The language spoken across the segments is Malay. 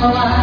no va.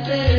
Let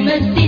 Terima kasih.